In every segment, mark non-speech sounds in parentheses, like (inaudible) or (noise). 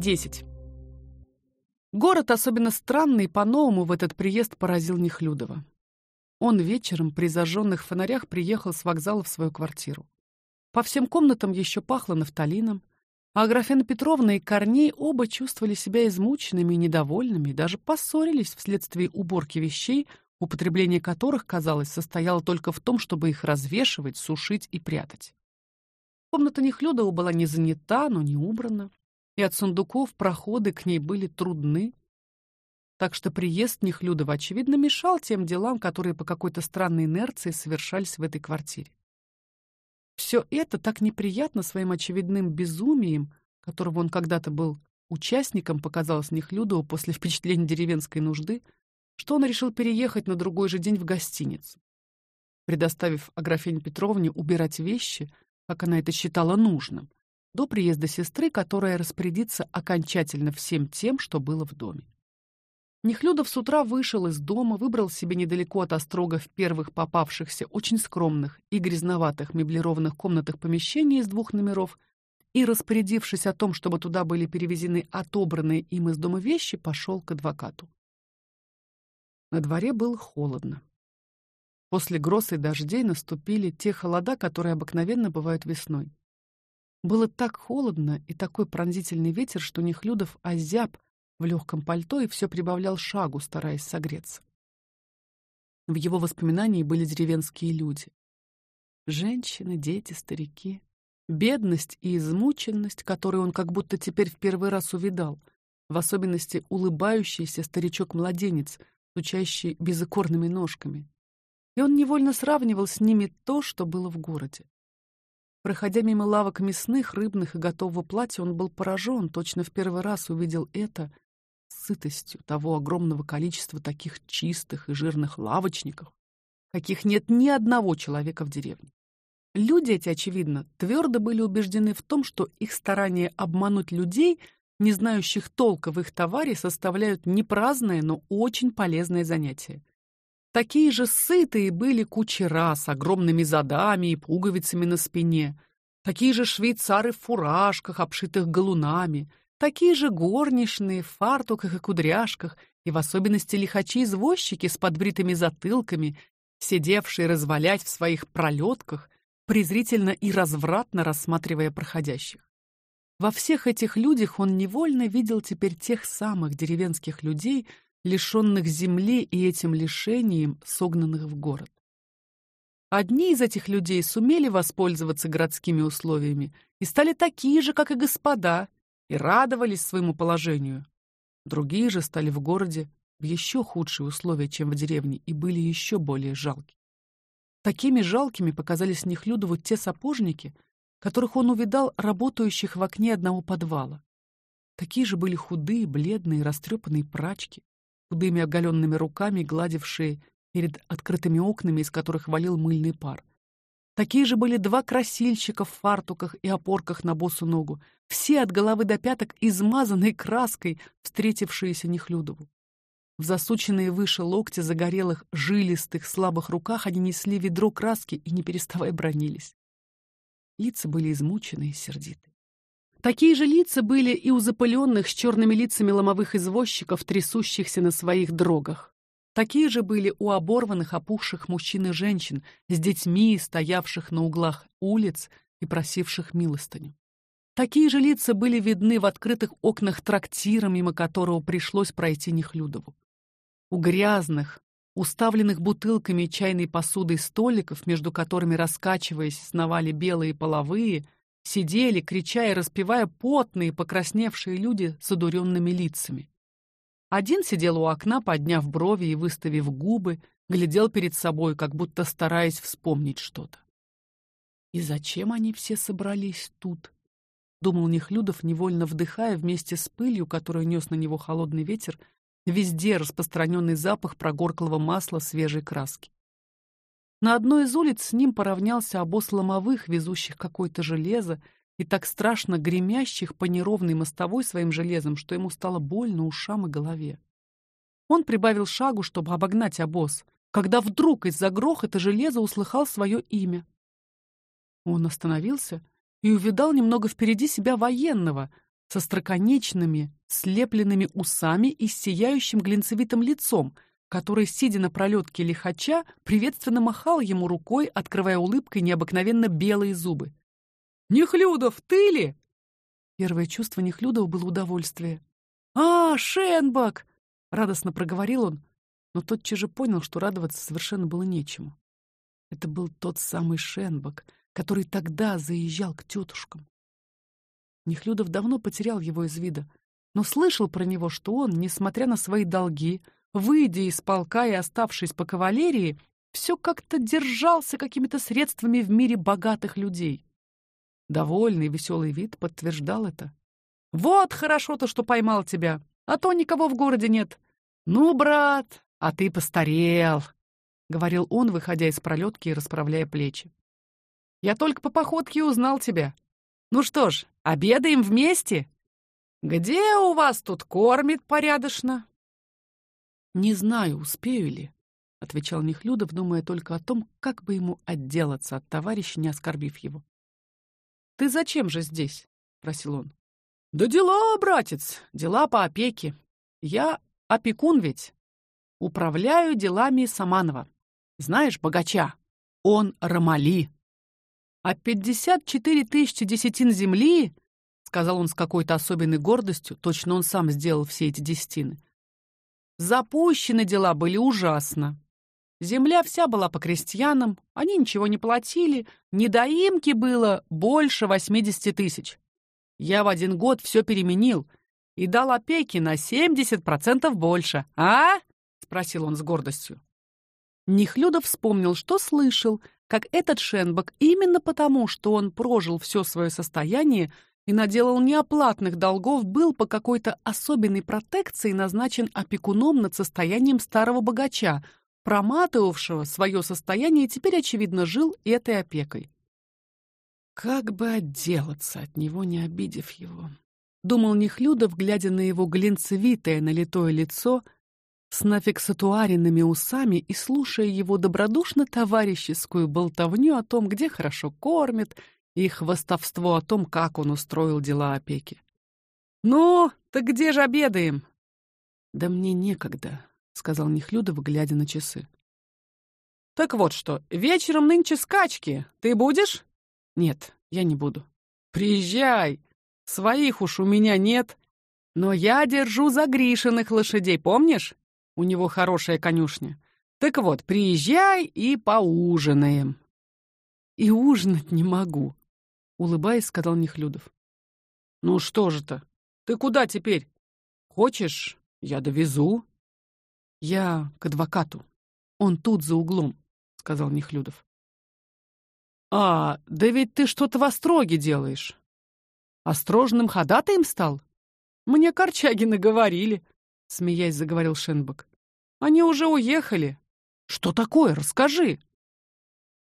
10. Город особенно странный по-новому в этот приезд поразил Нехлюдова. Он вечером при зажженных фонарях приехал с вокзала в свою квартиру. По всем комнатам еще пахло нафталином, а Аграфена Петровна и Корней оба чувствовали себя измученными и недовольными, даже поссорились вследствие уборки вещей, употребление которых, казалось, состояло только в том, чтобы их развешивать, сушить и прятать. Комната Нехлюдова была не занята, но не убрана и от сундуков проходы к ней были трудны. Так что приезд Нехлюдова, очевидно, мешал тем делам, которые по какой-то странной инерции совершались в этой квартире. Все это так неприятно своим очевидным безумием, которого он когда-то был участником, показалось Нехлюдову после (laughs) впечатления деревенской нужды, что он решил переехать на другой же день в гостиницу. Предоставив Аграфене Петровне убирать вещи, как она это считала нужным, до приезда сестры, которая распорядится окончательно всем тем, что было в доме. Нехлюдов с утра вышел из дома, выбрал себе недалеко от острогов первых попавшихся очень скромных и грязноватых меблированных комнатах помещений из двух номеров и, распорядившись о том, чтобы туда были перевезены отобранные им из дома вещи, пошел к адвокату. На дворе было холодно. После гроз и дождей наступили те холода, которые обыкновенно бывают весной. Было так холодно и такой пронзительный ветер, что Нехлюдов озяб в легком пальто и все прибавлял шагу, стараясь согреться. В его воспоминании были деревенские люди. Женщины, дети, старики. Бедность и измученность, которую он как будто теперь в первый раз увидал, в особенности улыбающийся старичок-младенец, стучащий безыкорными ножками. И он невольно сравнивал с ними то, что было в городе. Проходя мимо лавок мясных, рыбных и готового платья, он был поражен, точно в первый раз увидел это сытостью того огромного количества таких чистых и жирных лавочников, каких нет ни одного человека в деревне. Люди эти, очевидно, твердо были убеждены в том, что их старания обмануть людей, не знающих толка в их товаре, составляют не праздное, но очень полезное занятие. Такие же сытые были кучера с огромными задами и пуговицами на спине, такие же швейцары в фуражках, обшитых галунами, такие же горничные в фартуках и кудряшках, и в особенности лихачи-извозчики с подбритыми затылками, сидевшие развалять в своих пролетках, презрительно и развратно рассматривая проходящих. Во всех этих людях он невольно видел теперь тех самых деревенских людей, лишенных земли и этим лишением согнанных в город. Одни из этих людей сумели воспользоваться городскими условиями и стали такие же, как и господа, и радовались своему положению. Другие же стали в городе в еще худшие условия, чем в деревне, и были еще более жалки. Такими жалкими показались Нехлюдову те сапожники, которых он увидал работающих в окне одного подвала. Такие же были худые, бледные, растрепанные прачки, худыми оголенными руками гладившие перед открытыми окнами, из которых валил мыльный пар. Такие же были два красильщика в фартуках и опорках на босу ногу, все от головы до пяток измазанной краской, встретившиеся Нехлюдову. В засученные выше локти загорелых, жилистых, слабых руках они несли ведро краски и не переставая бронились. Лица были измучены и сердиты. Такие же лица были и у запыленных с черными лицами ломовых извозчиков, трясущихся на своих дрогах. Такие же были у оборванных, опухших мужчин и женщин с детьми, стоявших на углах улиц и просивших милостыню. Такие же лица были видны в открытых окнах трактира, мимо которого пришлось пройти Нехлюдову. У грязных, уставленных бутылками и чайной посудой столиков, между которыми раскачиваясь сновали белые половые, Сидели, крича и распевая потные, покрасневшие люди с одуренными лицами. Один сидел у окна, подняв брови и выставив губы, глядел перед собой, как будто стараясь вспомнить что-то. И зачем они все собрались тут? думал Нехлюдов, невольно вдыхая вместе с пылью, которую нес на него холодный ветер, везде распространенный запах прогорклого масла свежей краски. На одной из улиц с ним поравнялся обоз ломовых, везущих какое-то железо, и так страшно гремящих по неровной мостовой своим железом, что ему стало больно ушам и голове. Он прибавил шагу, чтобы обогнать обоз, когда вдруг из-за грохота железа услыхал свое имя. Он остановился и увидал немного впереди себя военного со строконечными, слепленными усами и сияющим глинцевитым лицом, который, сидя на пролетке лихача, приветственно махал ему рукой, открывая улыбкой необыкновенно белые зубы. Нехлюдов, ты ли? Первое чувство Нехлюдова было удовольствие. А, Шенбак! радостно проговорил он, но тотчас же понял, что радоваться совершенно было нечему. Это был тот самый Шенбак, который тогда заезжал к тетушкам. Нехлюдов давно потерял его из вида, но слышал про него, что он, несмотря на свои долги, выйдя из полка и оставшись по кавалерии, все как-то держался какими-то средствами в мире богатых людей. Довольный веселый вид подтверждал это. Вот хорошо-то, что поймал тебя, а то никого в городе нет. Ну, брат, а ты постарел, говорил он, выходя из пролетки и расправляя плечи. Я только по походке узнал тебя. Ну что ж, обедаем вместе? Где у вас тут кормит порядочно? Не знаю, успею ли, отвечал Нехлюдов, думая только о том, как бы ему отделаться от товарища, не оскорбив его. Ты зачем же здесь? спросил он. Да дела, братец, дела по опеке. Я опекун ведь. Управляю делами Саманова. Знаешь, богача. Он Ромали. А пятьдесят четыре тысячи десятин земли, сказал он с какой-то особенной гордостью, точно он сам сделал все эти десятины. Запущены дела были ужасно. Земля вся была по крестьянам, они ничего не платили, недоимки было больше восьмидесяти тысяч. Я в один год все переменил и дал опеки на семьдесят процентов больше. А? спросил он с гордостью. Нихлюдов вспомнил, что слышал, как этот Шенбак именно потому, что он прожил все свое состояние и наделал неоплатных долгов, был по какой-то особенной протекции назначен опекуном над состоянием старого богача, проматывавшего свое состояние и теперь очевидно жил этой опекой. Как бы отделаться от него, не обидев его, думал Нехлюдов, глядя на его глинцевитое налитое лицо с нафиксатуаренными усами и слушая его добродушно товарищескую болтовню о том, где хорошо кормят, и хвастовство о том, как он устроил дела опеки. Ну, так где же обедаем? Да мне некогда, сказал Нехлюдов, глядя на часы. Так вот что, вечером нынче скачки. Ты будешь? Нет, я не буду. Приезжай. Своих уж у меня нет, но я держу за Гришиных лошадей, помнишь? У него хорошая конюшня. Так вот, приезжай и поужинаем. И ужинать не могу, улыбаясь, сказал Нехлюдов. Ну что же то? Ты куда теперь? Хочешь, я довезу? Я к адвокату. Он тут за углом, сказал Нехлюдов. А, да ведь ты что-то в остроге делаешь. Острожным ходатаем стал? Мне Корчагины говорили, смеясь, заговорил Шенбак. Они уже уехали. Что такое? Расскажи.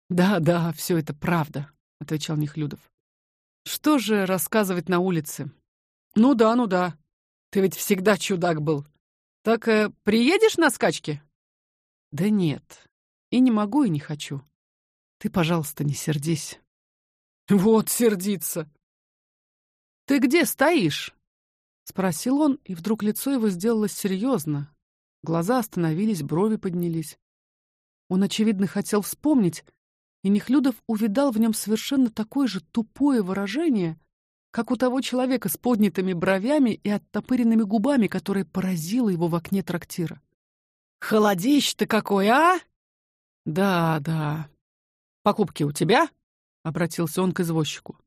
Да, да, все это правда, отвечал Нехлюдов. Что же рассказывать на улице? Ну да, ну да. Ты ведь всегда чудак был. Так э, приедешь на скачки? Да нет. И не могу, и не хочу. Ты, пожалуйста, не сердись. Вот сердиться. Ты где стоишь? спросил он, и вдруг лицо его сделалось серьезно. Глаза остановились, брови поднялись. Он очевидно хотел вспомнить, и Нехлюдов увидал в нем совершенно такое же тупое выражение, как у того человека с поднятыми бровями и оттопыренными губами, которое поразило его в окне трактира. Холодищ ты какой, а? Да, да. Покупки у тебя? обратился он к извозчику.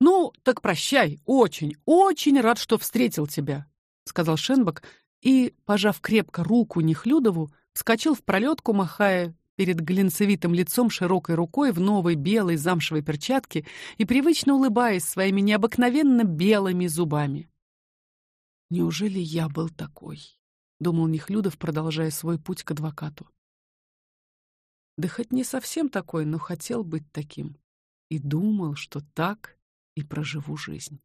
Ну, так прощай. Очень, очень рад, что встретил тебя, сказал Шенбак и, пожав крепко руку Нехлюдову, вскочил в пролетку, махая перед глинцевитым лицом широкой рукой в новой белой замшевой перчатке и привычно улыбаясь своими необыкновенно белыми зубами. Неужели я был такой? думал Нехлюдов, продолжая свой путь к адвокату. Да хоть не совсем такой, но хотел быть таким и думал, что так и проживу жизнь.